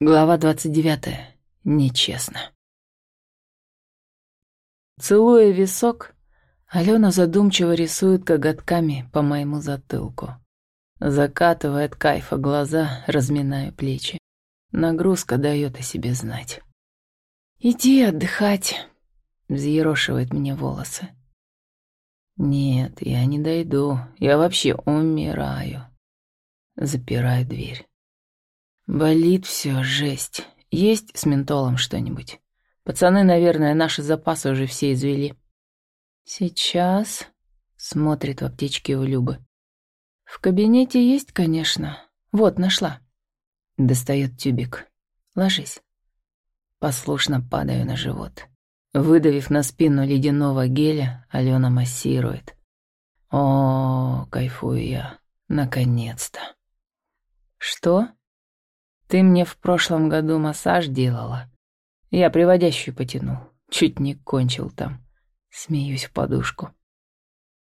Глава 29. Нечестно. Целуя висок, Алена задумчиво рисует коготками по моему затылку. Закатывает кайфа глаза, разминая плечи. Нагрузка дает о себе знать. «Иди отдыхать», — взъерошивает мне волосы. «Нет, я не дойду. Я вообще умираю». Запираю дверь. Болит все, жесть. Есть с ментолом что-нибудь? Пацаны, наверное, наши запасы уже все извели. Сейчас смотрит в аптечке у Любы. В кабинете есть, конечно. Вот, нашла. Достает тюбик. Ложись. Послушно падаю на живот. Выдавив на спину ледяного геля, Алена массирует. О, кайфую я. Наконец-то. Что? Ты мне в прошлом году массаж делала. Я приводящую потянул. Чуть не кончил там. Смеюсь в подушку.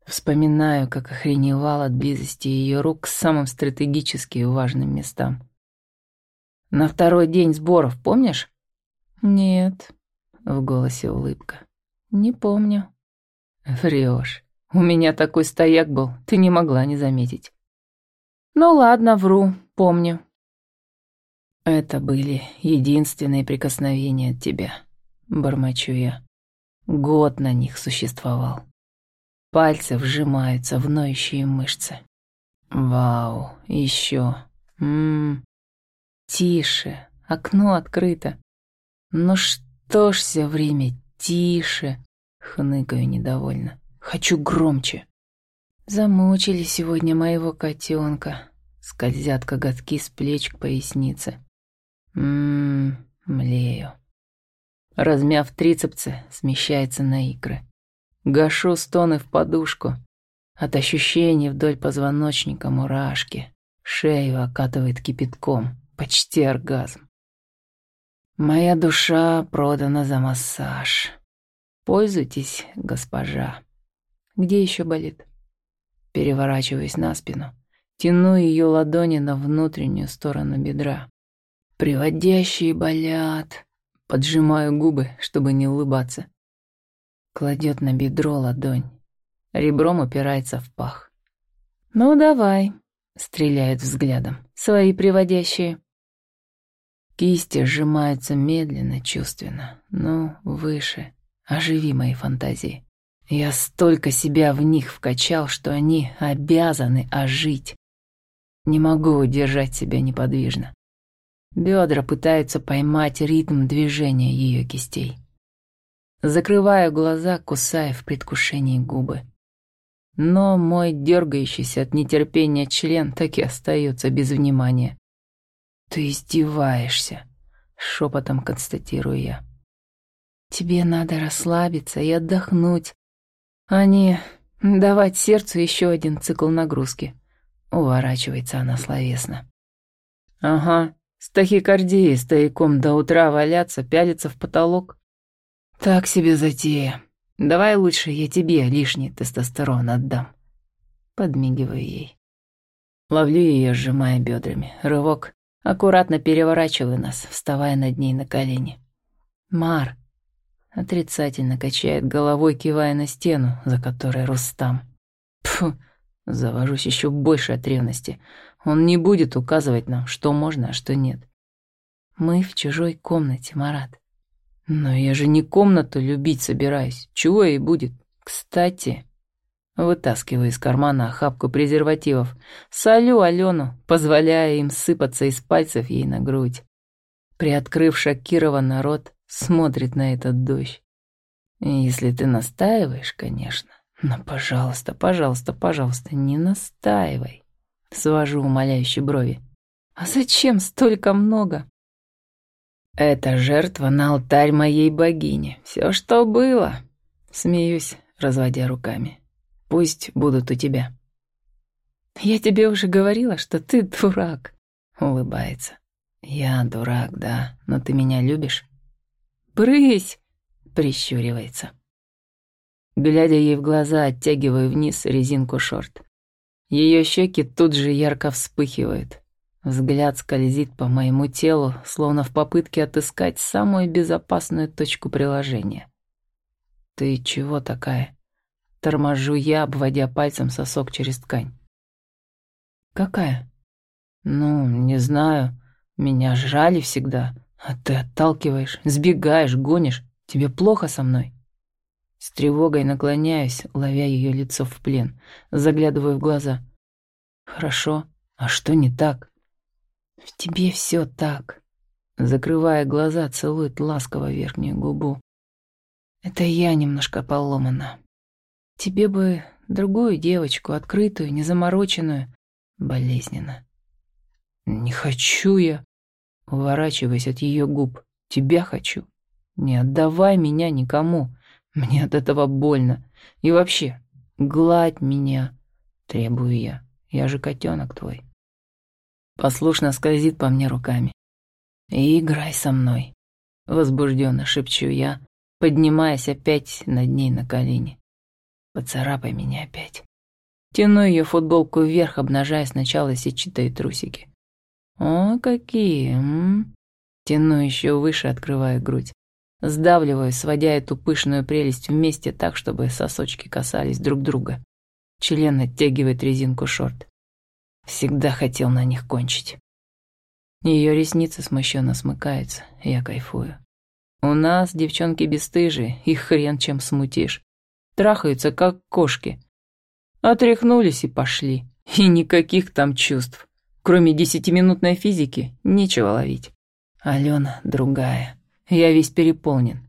Вспоминаю, как охреневал от близости ее рук к самым стратегически важным местам. На второй день сборов, помнишь? Нет. В голосе улыбка. Не помню. Врешь. У меня такой стояк был, ты не могла не заметить. Ну ладно, вру, помню. Это были единственные прикосновения от тебя, бормочу я. Год на них существовал. Пальцы вжимаются в ноющие мышцы. Вау, еще. Ммм. Тише, окно открыто. Ну что ж все время тише, хныкаю недовольно. Хочу громче. Замучили сегодня моего котенка. Скользят коготки с плеч к пояснице. Ммм, млею. Размяв трицепсы, смещается на икры. Гашу стоны в подушку. От ощущений вдоль позвоночника мурашки. Шею окатывает кипятком. Почти оргазм. Моя душа продана за массаж. Пользуйтесь, госпожа. Где еще болит? Переворачиваюсь на спину. Тяну ее ладони на внутреннюю сторону бедра. Приводящие болят. Поджимаю губы, чтобы не улыбаться. Кладет на бедро ладонь. Ребром упирается в пах. «Ну, давай», — стреляет взглядом. «Свои приводящие». Кисти сжимаются медленно, чувственно. Ну, выше. Оживи мои фантазии. Я столько себя в них вкачал, что они обязаны ожить. Не могу удержать себя неподвижно. Бедра пытаются поймать ритм движения ее кистей. Закрываю глаза, кусая в предвкушении губы. Но мой дергающийся от нетерпения член так и остается без внимания. «Ты издеваешься», — шепотом констатирую я. «Тебе надо расслабиться и отдохнуть, а не давать сердцу еще один цикл нагрузки». Уворачивается она словесно. «Ага, с тахикардией стояком до утра валяться, пялиться в потолок. Так себе затея. Давай лучше я тебе лишний тестостерон отдам. Подмигиваю ей. Ловлю ее, сжимая бедрами. Рывок. Аккуратно переворачиваю нас, вставая над ней на колени. Мар. Отрицательно качает головой, кивая на стену, за которой Рустам. Пфу, завожусь еще больше от ревности. Он не будет указывать нам, что можно, а что нет. Мы в чужой комнате, Марат. Но я же не комнату любить собираюсь. Чего ей будет? Кстати, вытаскиваю из кармана охапку презервативов. Солю Алену, позволяя им сыпаться из пальцев ей на грудь. Приоткрыв шокированно рот, смотрит на этот дождь. Если ты настаиваешь, конечно. Но, пожалуйста, пожалуйста, пожалуйста, не настаивай. Свожу умоляющие брови. А зачем столько много? Это жертва на алтарь моей богини. Все, что было. Смеюсь, разводя руками. Пусть будут у тебя. Я тебе уже говорила, что ты дурак. Улыбается. Я дурак, да, но ты меня любишь? Брысь! Прищуривается. Глядя ей в глаза, оттягиваю вниз резинку шорт. Ее щеки тут же ярко вспыхивают. Взгляд скользит по моему телу, словно в попытке отыскать самую безопасную точку приложения. «Ты чего такая?» Торможу я, обводя пальцем сосок через ткань. «Какая?» «Ну, не знаю. Меня жрали всегда, а ты отталкиваешь, сбегаешь, гонишь. Тебе плохо со мной?» С тревогой наклоняюсь, ловя ее лицо в плен, заглядываю в глаза. «Хорошо. А что не так?» «В тебе все так», — закрывая глаза, целует ласково верхнюю губу. «Это я немножко поломана. Тебе бы другую девочку, открытую, незамороченную, болезненно». «Не хочу я», уворачиваясь от ее губ. «Тебя хочу. Не отдавай меня никому. Мне от этого больно. И вообще, гладь меня, требую я. Я же котенок твой». Послушно скользит по мне руками. И играй со мной. Возбужденно шепчу я, поднимаясь опять над ней на колени. Поцарапай меня опять. Тяну ее футболку вверх, обнажая сначала сетчатые трусики. О, какие! М? Тяну еще выше, открывая грудь. Сдавливаю, сводя эту пышную прелесть вместе так, чтобы сосочки касались друг друга. Член оттягивает резинку шорт. Всегда хотел на них кончить. Ее ресницы смущенно смыкаются, я кайфую. У нас девчонки бесстыжие, их хрен чем смутишь. Трахаются, как кошки. Отряхнулись и пошли. И никаких там чувств. Кроме десятиминутной физики, нечего ловить. Алена другая. Я весь переполнен.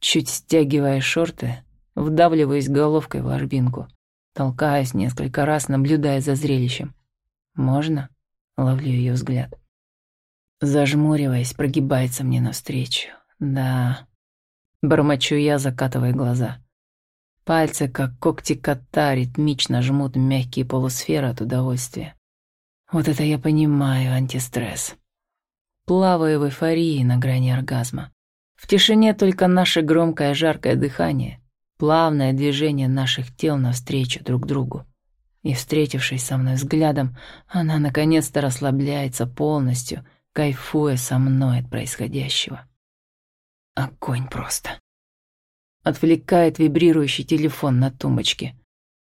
Чуть стягивая шорты, вдавливаюсь головкой в ложбинку. Толкаюсь несколько раз, наблюдая за зрелищем. «Можно?» — ловлю ее взгляд. Зажмуриваясь, прогибается мне навстречу. «Да...» Бормочу я, закатывая глаза. Пальцы, как когти кота, ритмично жмут мягкие полусферы от удовольствия. Вот это я понимаю, антистресс. Плаваю в эйфории на грани оргазма. В тишине только наше громкое жаркое дыхание, плавное движение наших тел навстречу друг другу. И, встретившись со мной взглядом, она наконец-то расслабляется полностью, кайфуя со мной от происходящего. Огонь просто. Отвлекает вибрирующий телефон на тумбочке.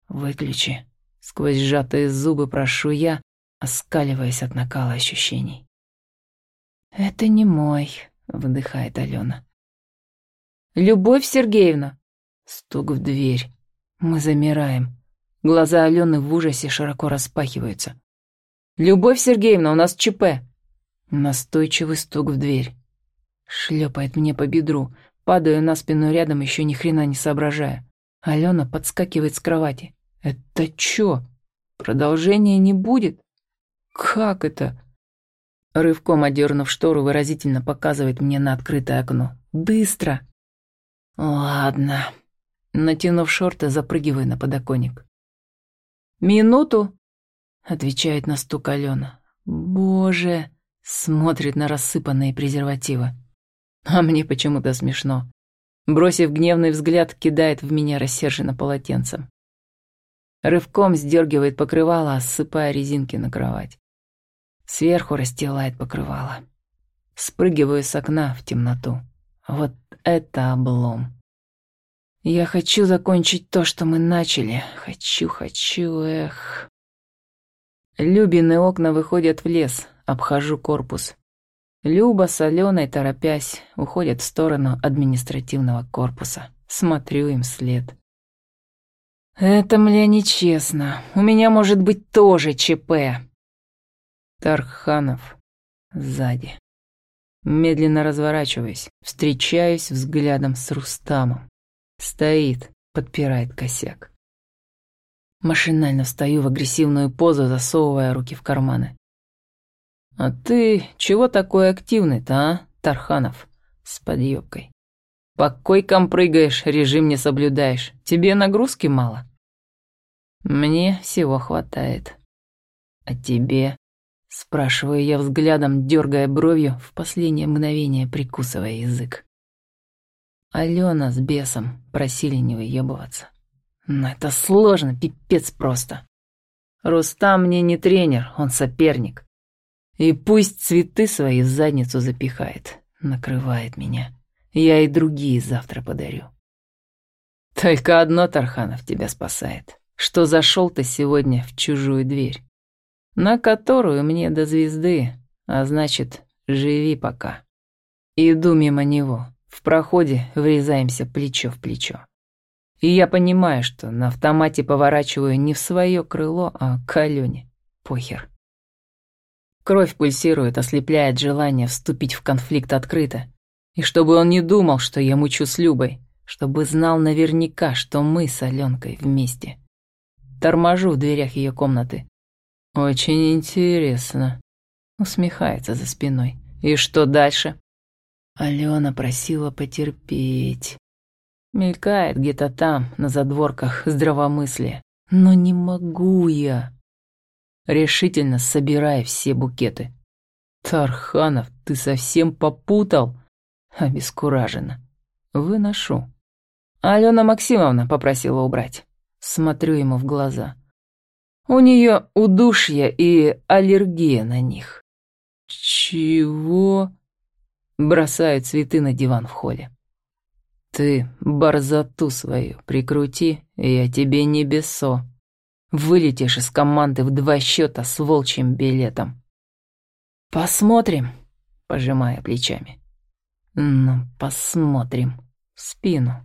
«Выключи». Сквозь сжатые зубы прошу я, оскаливаясь от накала ощущений. «Это не мой», — выдыхает Алена. «Любовь Сергеевна!» Стук в дверь. Мы замираем. Глаза Алены в ужасе широко распахиваются. «Любовь Сергеевна, у нас ЧП!» Настойчивый стук в дверь. Шлепает мне по бедру. Падаю на спину рядом, еще ни хрена не соображая. Алена подскакивает с кровати. «Это чё? Продолжения не будет?» «Как это?» Рывком одернув штору, выразительно показывает мне на открытое окно. «Быстро!» «Ладно». Натянув шорты, запрыгиваю на подоконник. «Минуту!» — отвечает на стук Алена. «Боже!» — смотрит на рассыпанные презервативы. А мне почему-то смешно. Бросив гневный взгляд, кидает в меня рассерженно полотенцем. Рывком сдергивает покрывало, осыпая резинки на кровать. Сверху расстилает покрывало. Спрыгиваю с окна в темноту. Вот это облом. Я хочу закончить то, что мы начали. Хочу, хочу, эх. Любины окна выходят в лес, обхожу корпус. Люба с Аленой, торопясь, уходят в сторону административного корпуса. Смотрю им вслед. Это мне нечестно. У меня может быть тоже ЧП. Тарханов сзади. Медленно разворачиваясь, встречаюсь взглядом с Рустамом. Стоит, подпирает косяк. Машинально встаю в агрессивную позу, засовывая руки в карманы. «А ты чего такой активный-то, а, Тарханов?» С подъёбкой. «По койкам прыгаешь, режим не соблюдаешь. Тебе нагрузки мало?» «Мне всего хватает. А тебе?» Спрашиваю я взглядом, дергая бровью, в последнее мгновение прикусывая язык. Алена с бесом просили не выебываться. Но это сложно, пипец просто. Рустам мне не тренер, он соперник. И пусть цветы свои в задницу запихает, накрывает меня. Я и другие завтра подарю. Только одно, Тарханов, тебя спасает, что зашел ты сегодня в чужую дверь, на которую мне до звезды, а значит, живи пока. Иду мимо него, в проходе врезаемся плечо в плечо. И я понимаю, что на автомате поворачиваю не в свое крыло, а к Алене. Похер. Кровь пульсирует, ослепляет желание вступить в конфликт открыто. И чтобы он не думал, что я мучу с Любой, чтобы знал наверняка, что мы с Аленкой вместе. Торможу в дверях ее комнаты. «Очень интересно», — усмехается за спиной. «И что дальше?» Алена просила потерпеть. Мелькает где-то там, на задворках здравомыслия. Но не могу я решительно собирая все букеты. «Тарханов, ты совсем попутал?» Обескураженно. «Выношу». Алена Максимовна попросила убрать. Смотрю ему в глаза. У нее удушье и аллергия на них. «Чего?» Бросаю цветы на диван в холле. «Ты борзоту свою прикрути, я тебе не бесо», Вылетишь из команды в два счета с волчьим билетом. Посмотрим, пожимая плечами. Ну, посмотрим. В спину.